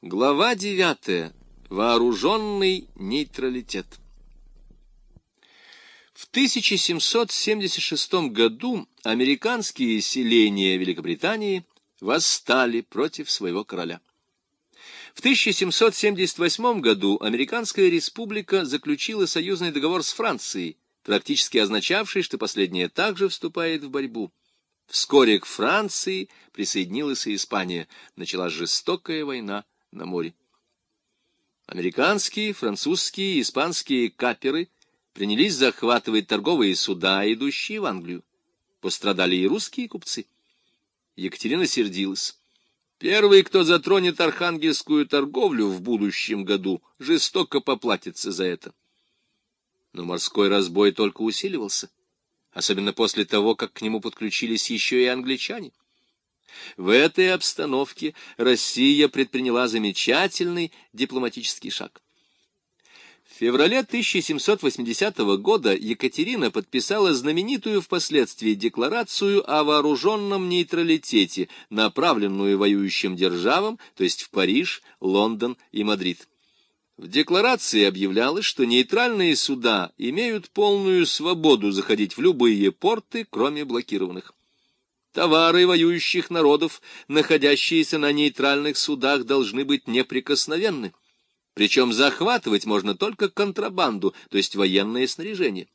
Глава девятая. Вооруженный нейтралитет. В 1776 году американские селения Великобритании восстали против своего короля. В 1778 году Американская республика заключила союзный договор с Францией, практически означавший, что последняя также вступает в борьбу. Вскоре к Франции присоединилась и Испания. Началась жестокая война на море. Американские, французские и испанские каперы принялись захватывать торговые суда, идущие в Англию. Пострадали и русские купцы. Екатерина сердилась. Первый, кто затронет архангельскую торговлю в будущем году, жестоко поплатится за это. Но морской разбой только усиливался, особенно после того, как к нему подключились еще и англичане. В этой обстановке Россия предприняла замечательный дипломатический шаг. В феврале 1780 года Екатерина подписала знаменитую впоследствии декларацию о вооруженном нейтралитете, направленную воюющим державам, то есть в Париж, Лондон и Мадрид. В декларации объявлялось, что нейтральные суда имеют полную свободу заходить в любые порты, кроме блокированных. Товары воюющих народов, находящиеся на нейтральных судах, должны быть неприкосновенны. Причем захватывать можно только контрабанду, то есть военное снаряжение.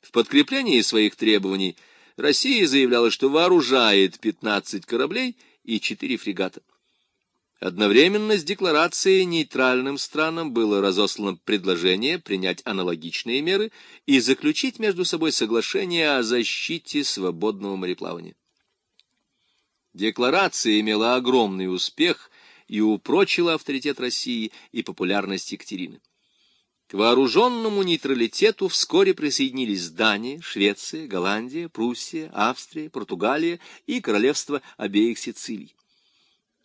В подкреплении своих требований Россия заявляла, что вооружает 15 кораблей и 4 фрегата. Одновременно с декларацией нейтральным странам было разослано предложение принять аналогичные меры и заключить между собой соглашение о защите свободного мореплавания. Декларация имела огромный успех и упрочила авторитет России и популярность Екатерины. К вооруженному нейтралитету вскоре присоединились Дания, Швеция, Голландия, Пруссия, Австрия, Португалия и королевство обеих Сицилий.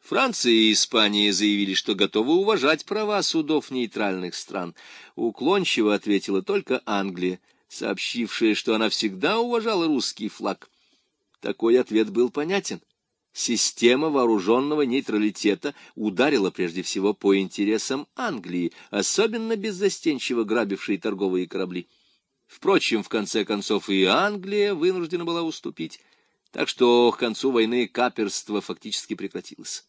Франция и Испания заявили, что готовы уважать права судов нейтральных стран. Уклончиво ответила только Англия, сообщившая, что она всегда уважала русский флаг. Такой ответ был понятен. Система вооруженного нейтралитета ударила прежде всего по интересам Англии, особенно беззастенчиво грабившей торговые корабли. Впрочем, в конце концов и Англия вынуждена была уступить, так что к концу войны каперство фактически прекратилось.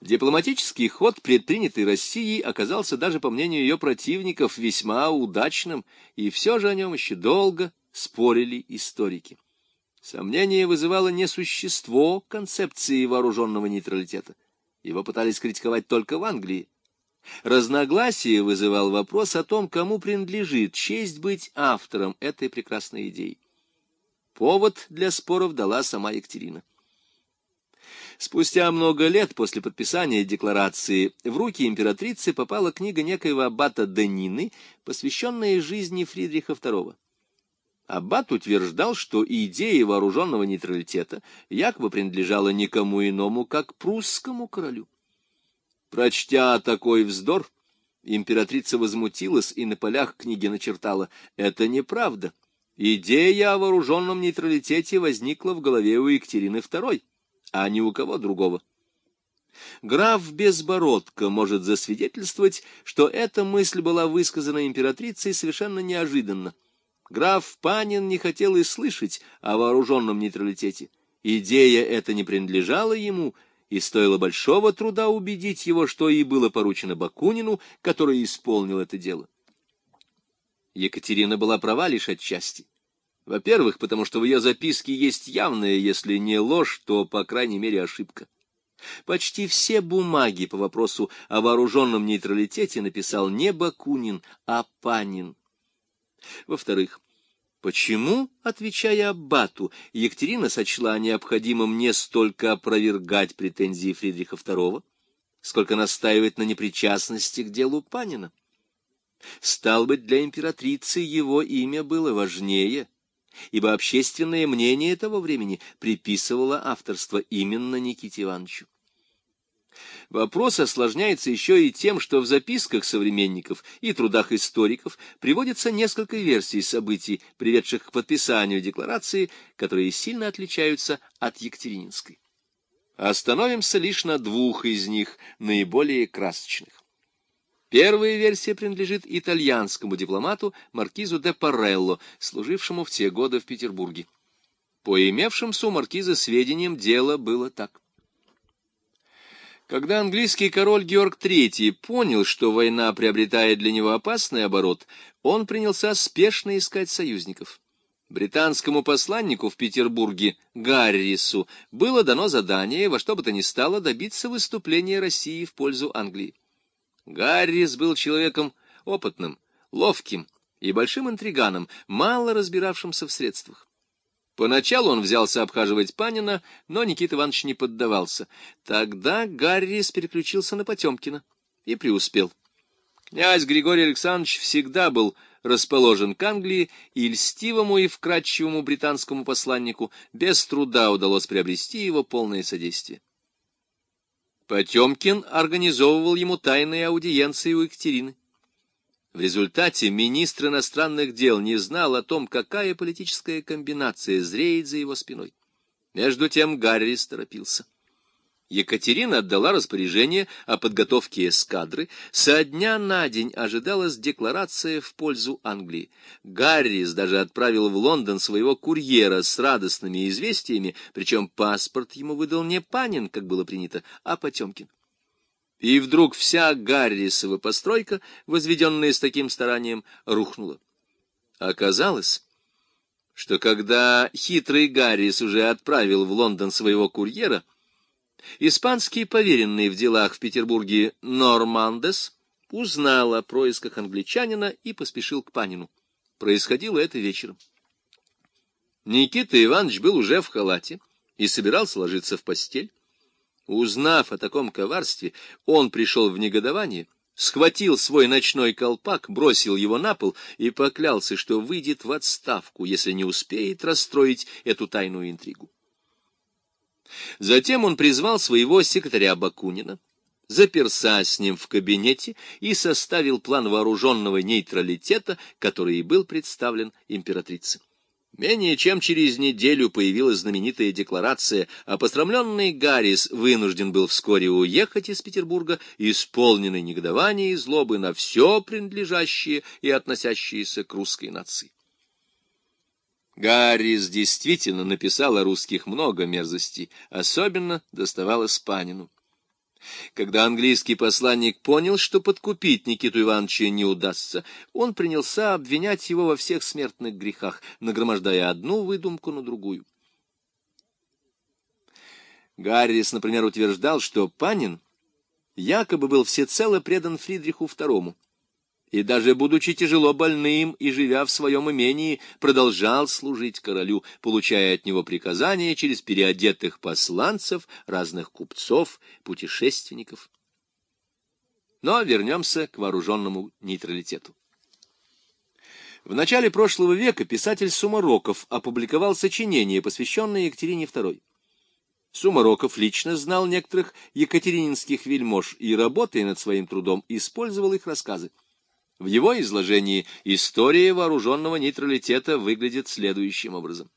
Дипломатический ход, предпринятый Россией, оказался даже, по мнению ее противников, весьма удачным, и все же о нем еще долго спорили историки. Сомнение вызывало не существо концепции вооруженного нейтралитета. Его пытались критиковать только в Англии. Разногласие вызывал вопрос о том, кому принадлежит честь быть автором этой прекрасной идеи. Повод для споров дала сама Екатерина. Спустя много лет после подписания декларации в руки императрицы попала книга некоего аббата Данины, посвященная жизни Фридриха II. Аббат утверждал, что идея вооруженного нейтралитета якобы принадлежала никому иному, как прусскому королю. Прочтя такой вздор, императрица возмутилась и на полях книги начертала «Это неправда. Идея о вооруженном нейтралитете возникла в голове у Екатерины II, а не у кого другого». Граф Безбородко может засвидетельствовать, что эта мысль была высказана императрицей совершенно неожиданно. Граф Панин не хотел и слышать о вооруженном нейтралитете. Идея эта не принадлежала ему, и стоило большого труда убедить его, что и было поручено Бакунину, который исполнил это дело. Екатерина была права лишь отчасти. Во-первых, потому что в ее записке есть явная, если не ложь, то, по крайней мере, ошибка. Почти все бумаги по вопросу о вооруженном нейтралитете написал не Бакунин, а Панин. Во-вторых, почему, отвечая Аббату, Екатерина сочла необходимым не столько опровергать претензии Фридриха II, сколько настаивать на непричастности к делу Панина? Стал быть, для императрицы его имя было важнее, ибо общественное мнение того времени приписывало авторство именно Никите Ивановичу. Вопрос осложняется еще и тем, что в записках современников и трудах историков приводится несколько версий событий, приведших к подписанию декларации, которые сильно отличаются от Екатерининской. Остановимся лишь на двух из них, наиболее красочных. Первая версия принадлежит итальянскому дипломату маркизу де Парелло, служившему в те годы в Петербурге. По имевшимся у маркиза сведениям дело было так. Когда английский король Георг III понял, что война приобретает для него опасный оборот, он принялся спешно искать союзников. Британскому посланнику в Петербурге Гаррису было дано задание во что бы то ни стало добиться выступления России в пользу Англии. Гаррис был человеком опытным, ловким и большим интриганом, мало разбиравшимся в средствах. Поначалу он взялся обхаживать Панина, но Никита Иванович не поддавался. Тогда Гаррис переключился на Потемкина и преуспел. Князь Григорий Александрович всегда был расположен к Англии, и льстивому и вкрадчивому британскому посланнику без труда удалось приобрести его полное содействие. Потемкин организовывал ему тайные аудиенции у Екатерины. В результате министр иностранных дел не знал о том, какая политическая комбинация зреет за его спиной. Между тем Гарри торопился. Екатерина отдала распоряжение о подготовке эскадры. Со дня на день ожидалась декларация в пользу Англии. Гаррис даже отправил в Лондон своего курьера с радостными известиями, причем паспорт ему выдал не Панин, как было принято, а Потемкин. И вдруг вся Гаррисова постройка, возведенная с таким старанием, рухнула. Оказалось, что когда хитрый Гаррис уже отправил в Лондон своего курьера, Испанский поверенный в делах в Петербурге Нормандес узнал о происках англичанина и поспешил к Панину. Происходило это вечером. Никита Иванович был уже в халате и собирался ложиться в постель. Узнав о таком коварстве, он пришел в негодование, схватил свой ночной колпак, бросил его на пол и поклялся, что выйдет в отставку, если не успеет расстроить эту тайную интригу. Затем он призвал своего секретаря Бакунина, заперся с ним в кабинете и составил план вооруженного нейтралитета, который и был представлен императрице. Менее чем через неделю появилась знаменитая декларация, а пострамленный Гаррис вынужден был вскоре уехать из Петербурга, исполненный негодования и злобы на все принадлежащее и относящееся к русской нации. Гаррис действительно написал о русских много мерзостей, особенно доставалось Панину. Когда английский посланник понял, что подкупить Никиту Ивановича не удастся, он принялся обвинять его во всех смертных грехах, нагромождая одну выдумку на другую. Гаррис, например, утверждал, что Панин якобы был всецело предан Фридриху II, и даже будучи тяжело больным и живя в своем имении, продолжал служить королю, получая от него приказания через переодетых посланцев, разных купцов, путешественников. Но вернемся к вооруженному нейтралитету. В начале прошлого века писатель Сумароков опубликовал сочинение, посвященное Екатерине II. Сумароков лично знал некоторых екатерининских вельмож и, работая над своим трудом, использовал их рассказы. В его изложении история вооруженного нейтралитета выглядит следующим образом.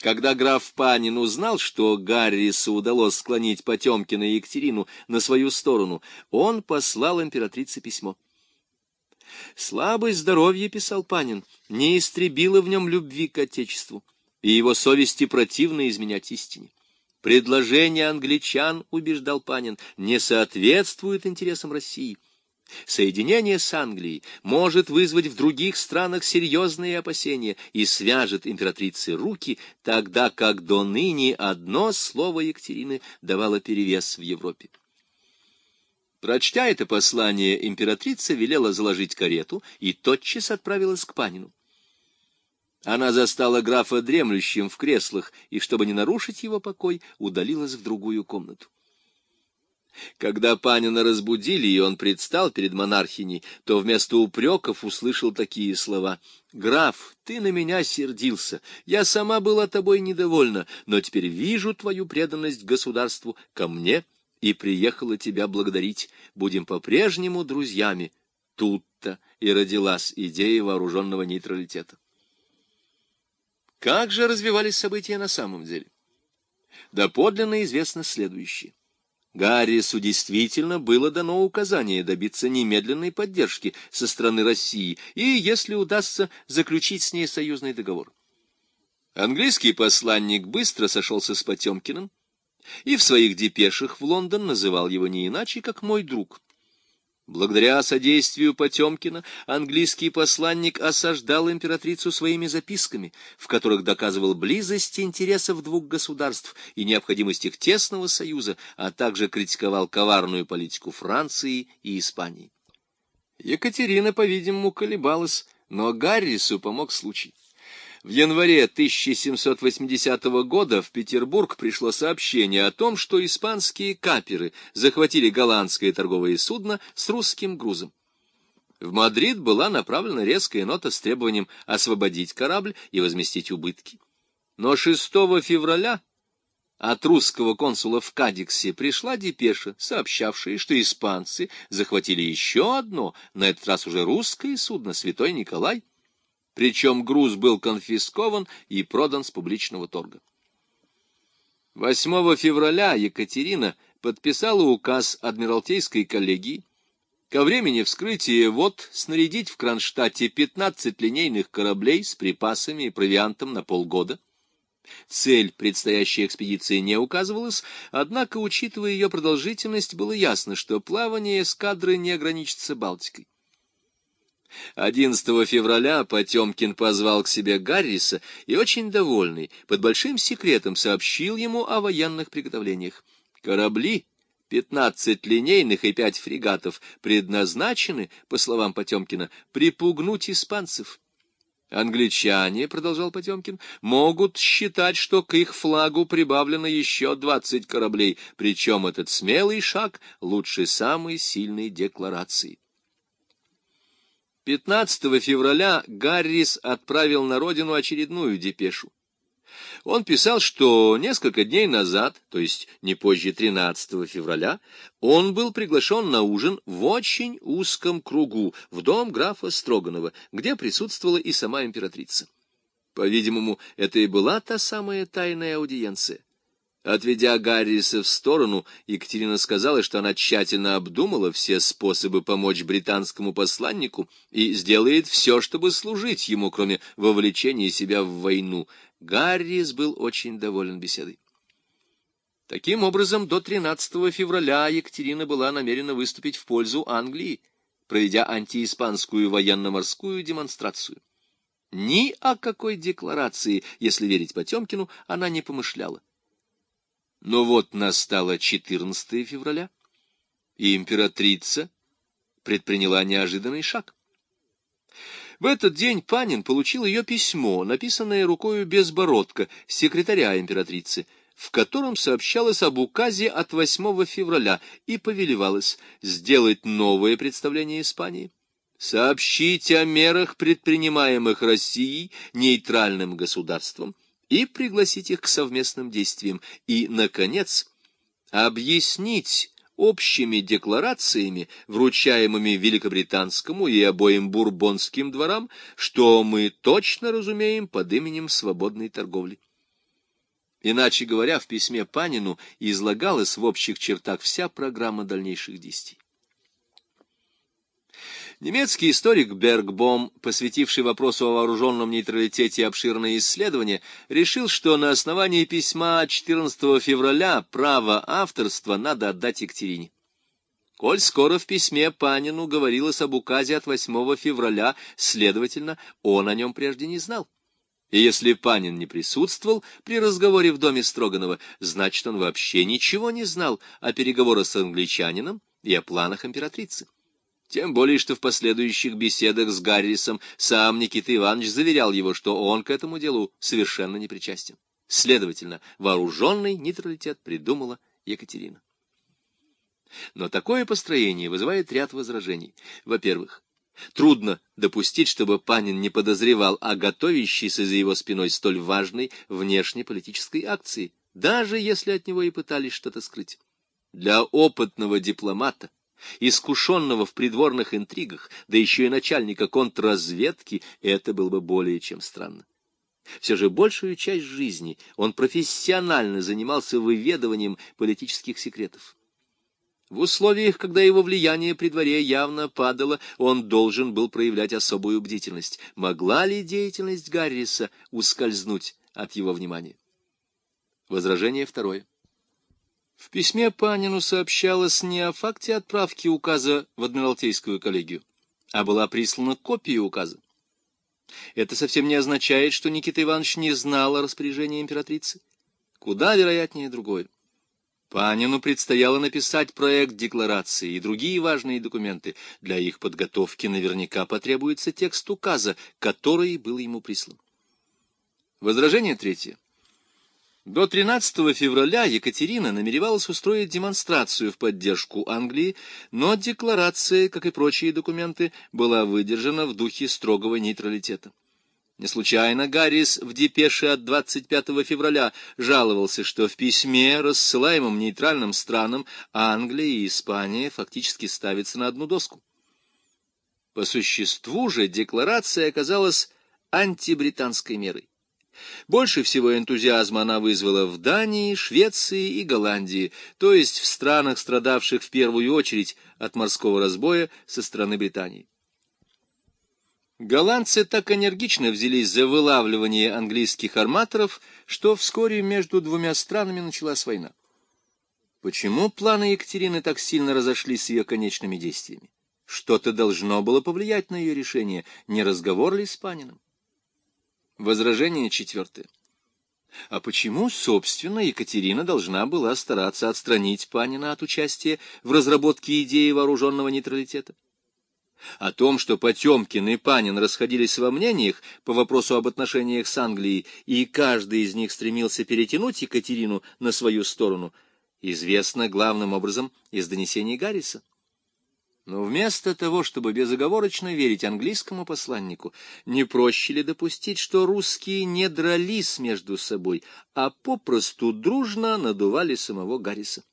Когда граф Панин узнал, что Гаррису удалось склонить Потемкина и Екатерину на свою сторону, он послал императрице письмо. «Слабость здоровья, — писал Панин, — не истребила в нем любви к Отечеству, и его совести противно изменять истине. Предложение англичан, — убеждал Панин, — не соответствует интересам России». Соединение с Англией может вызвать в других странах серьезные опасения и свяжет императрице руки, тогда как до ныне одно слово Екатерины давало перевес в Европе. Прочтя это послание, императрица велела заложить карету и тотчас отправилась к Панину. Она застала графа дремлющим в креслах и, чтобы не нарушить его покой, удалилась в другую комнату. Когда Панина разбудили, и он предстал перед монархиней, то вместо упреков услышал такие слова. «Граф, ты на меня сердился, я сама была тобой недовольна, но теперь вижу твою преданность государству ко мне и приехала тебя благодарить. Будем по-прежнему друзьями». Тут-то и родилась идея вооруженного нейтралитета. Как же развивались события на самом деле? Доподлинно известно следующее. Гаррису действительно было дано указание добиться немедленной поддержки со стороны России и, если удастся, заключить с ней союзный договор. Английский посланник быстро сошелся с Потемкиным и в своих депешах в Лондон называл его не иначе, как «мой друг». Благодаря содействию Потемкина английский посланник осаждал императрицу своими записками, в которых доказывал близость интересов двух государств и необходимость их тесного союза, а также критиковал коварную политику Франции и Испании. Екатерина, по-видимому, колебалась, но Гаррису помог случай. В январе 1780 года в Петербург пришло сообщение о том, что испанские каперы захватили голландское торговое судно с русским грузом. В Мадрид была направлена резкая нота с требованием освободить корабль и возместить убытки. Но 6 февраля от русского консула в Кадиксе пришла депеша, сообщавшая, что испанцы захватили еще одно, на этот раз уже русское судно «Святой Николай», причем груз был конфискован и продан с публичного торга. 8 февраля Екатерина подписала указ Адмиралтейской коллегии ко времени вскрытия вод снарядить в Кронштадте 15 линейных кораблей с припасами и провиантом на полгода. Цель предстоящей экспедиции не указывалась, однако, учитывая ее продолжительность, было ясно, что плавание эскадры не ограничится Балтикой. 11 февраля Потемкин позвал к себе Гарриса и, очень довольный, под большим секретом сообщил ему о военных приготовлениях. Корабли, 15 линейных и 5 фрегатов, предназначены, по словам Потемкина, припугнуть испанцев. Англичане, — продолжал Потемкин, — могут считать, что к их флагу прибавлено еще двадцать кораблей, причем этот смелый шаг лучше самой сильной декларации. 15 февраля Гаррис отправил на родину очередную депешу. Он писал, что несколько дней назад, то есть не позже 13 февраля, он был приглашен на ужин в очень узком кругу в дом графа Строганова, где присутствовала и сама императрица. По-видимому, это и была та самая тайная аудиенция. Отведя Гарриса в сторону, Екатерина сказала, что она тщательно обдумала все способы помочь британскому посланнику и сделает все, чтобы служить ему, кроме вовлечения себя в войну. Гаррис был очень доволен беседой. Таким образом, до 13 февраля Екатерина была намерена выступить в пользу Англии, проведя антииспанскую военно-морскую демонстрацию. Ни о какой декларации, если верить Потемкину, она не помышляла. Но вот настало 14 февраля, и императрица предприняла неожиданный шаг. В этот день Панин получил ее письмо, написанное рукою Безбородка, секретаря императрицы, в котором сообщалось об указе от 8 февраля и повелевалось сделать новое представление Испании, сообщить о мерах, предпринимаемых Россией нейтральным государством, и пригласить их к совместным действиям, и, наконец, объяснить общими декларациями, вручаемыми Великобританскому и обоим бурбонским дворам, что мы точно разумеем под именем свободной торговли. Иначе говоря, в письме Панину излагалась в общих чертах вся программа дальнейших действий. Немецкий историк Бергбом, посвятивший вопросу о вооруженном нейтралитете обширное исследование, решил, что на основании письма 14 февраля право авторства надо отдать Екатерине. Коль скоро в письме Панину говорилось об указе от 8 февраля, следовательно, он о нем прежде не знал. И если Панин не присутствовал при разговоре в доме Строганова, значит, он вообще ничего не знал о переговорах с англичанином и о планах императрицы. Тем более, что в последующих беседах с Гаррисом сам Никита Иванович заверял его, что он к этому делу совершенно не причастен. Следовательно, вооруженный нейтралитет придумала Екатерина. Но такое построение вызывает ряд возражений. Во-первых, трудно допустить, чтобы Панин не подозревал о готовящейся за его спиной столь важной внешнеполитической акции, даже если от него и пытались что-то скрыть. Для опытного дипломата искушенного в придворных интригах, да еще и начальника контрразведки, это было бы более чем странно. Все же большую часть жизни он профессионально занимался выведыванием политических секретов. В условиях, когда его влияние при дворе явно падало, он должен был проявлять особую бдительность. Могла ли деятельность Гарриса ускользнуть от его внимания? Возражение второе. В письме Панину сообщалось не о факте отправки указа в Адмиралтейскую коллегию, а была прислана копия указа. Это совсем не означает, что Никита Иванович не знал о распоряжении императрицы. Куда вероятнее другое. Панину предстояло написать проект декларации и другие важные документы. Для их подготовки наверняка потребуется текст указа, который был ему прислан. Возражение третье. До 13 февраля Екатерина намеревалась устроить демонстрацию в поддержку Англии, но декларация, как и прочие документы, была выдержана в духе строгого нейтралитета. Не случайно Гаррис в депеше от 25 февраля жаловался, что в письме, рассылаемом нейтральным странам, Англия и Испания фактически ставятся на одну доску. По существу же декларация оказалась антибританской мерой. Больше всего энтузиазма она вызвала в Дании, Швеции и Голландии, то есть в странах, страдавших в первую очередь от морского разбоя со стороны Британии. Голландцы так энергично взялись за вылавливание английских арматоров, что вскоре между двумя странами началась война. Почему планы Екатерины так сильно разошлись с ее конечными действиями? Что-то должно было повлиять на ее решение, не разговор ли с Паниным? Возражение четвертое. А почему, собственно, Екатерина должна была стараться отстранить Панина от участия в разработке идеи вооруженного нейтралитета? О том, что Потемкин и Панин расходились во мнениях по вопросу об отношениях с Англией, и каждый из них стремился перетянуть Екатерину на свою сторону, известно главным образом из донесений Гарриса. Но вместо того, чтобы безоговорочно верить английскому посланнику, не проще ли допустить, что русские не дрались между собой, а попросту дружно надували самого Гарриса?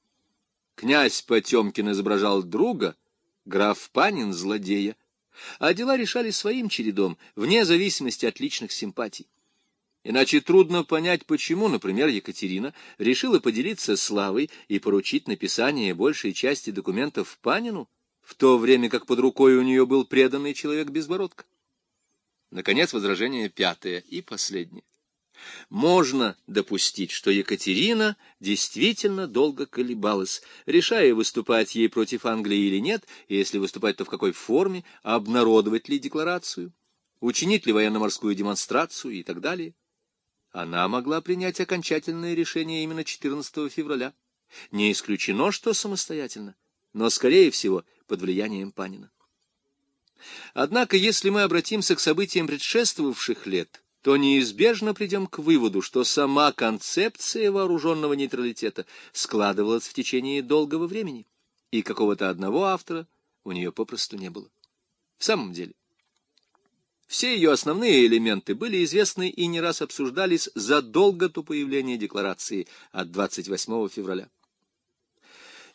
Князь Потемкин изображал друга — граф Панин — злодея, а дела решали своим чередом, вне зависимости от личных симпатий. Иначе трудно понять, почему, например, Екатерина решила поделиться славой и поручить написание большей части документов Панину, в то время как под рукой у нее был преданный человек Безбородко. Наконец, возражение пятое и последнее. Можно допустить, что Екатерина действительно долго колебалась, решая, выступать ей против Англии или нет, и если выступать, то в какой форме, обнародовать ли декларацию, учинить ли военно-морскую демонстрацию и так далее. Она могла принять окончательное решение именно 14 февраля. Не исключено, что самостоятельно, но, скорее всего, под влиянием Панина. Однако, если мы обратимся к событиям предшествовавших лет, то неизбежно придем к выводу, что сама концепция вооруженного нейтралитета складывалась в течение долгого времени, и какого-то одного автора у нее попросту не было. В самом деле, все ее основные элементы были известны и не раз обсуждались задолго до появления декларации от 28 февраля.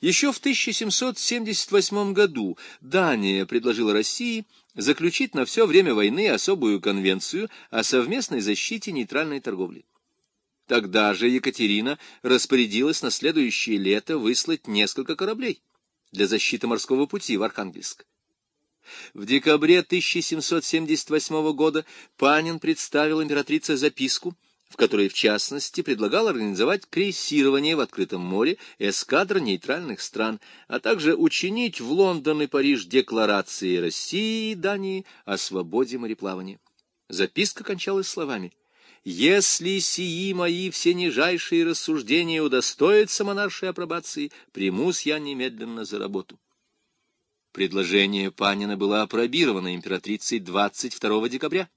Еще в 1778 году Дания предложила России заключить на все время войны особую конвенцию о совместной защите нейтральной торговли. Тогда же Екатерина распорядилась на следующее лето выслать несколько кораблей для защиты морского пути в Архангельск. В декабре 1778 года Панин представил императрице записку, в которой, в частности, предлагал организовать крейсирование в открытом море эскадр нейтральных стран, а также учинить в Лондон и Париж декларации России и Дании о свободе мореплавания. Записка кончалась словами «Если сии мои все нижайшие рассуждения удостоятся монаршей апробации, примусь я немедленно за работу». Предложение Панина было опробировано императрицей 22 декабря.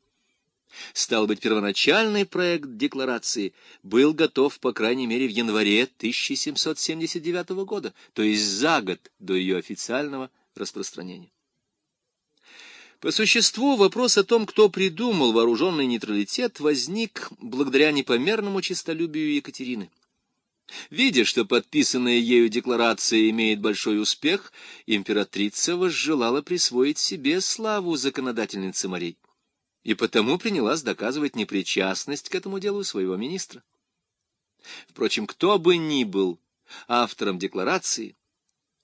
Стал быть, первоначальный проект декларации был готов, по крайней мере, в январе 1779 года, то есть за год до ее официального распространения. По существу вопрос о том, кто придумал вооруженный нейтралитет, возник благодаря непомерному честолюбию Екатерины. Видя, что подписанная ею декларация имеет большой успех, императрица возжелала присвоить себе славу законодательницы морей. И потому принялась доказывать непричастность к этому делу своего министра. Впрочем, кто бы ни был автором декларации,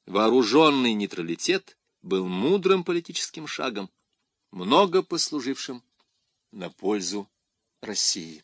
вооруженный нейтралитет был мудрым политическим шагом, много послужившим на пользу России.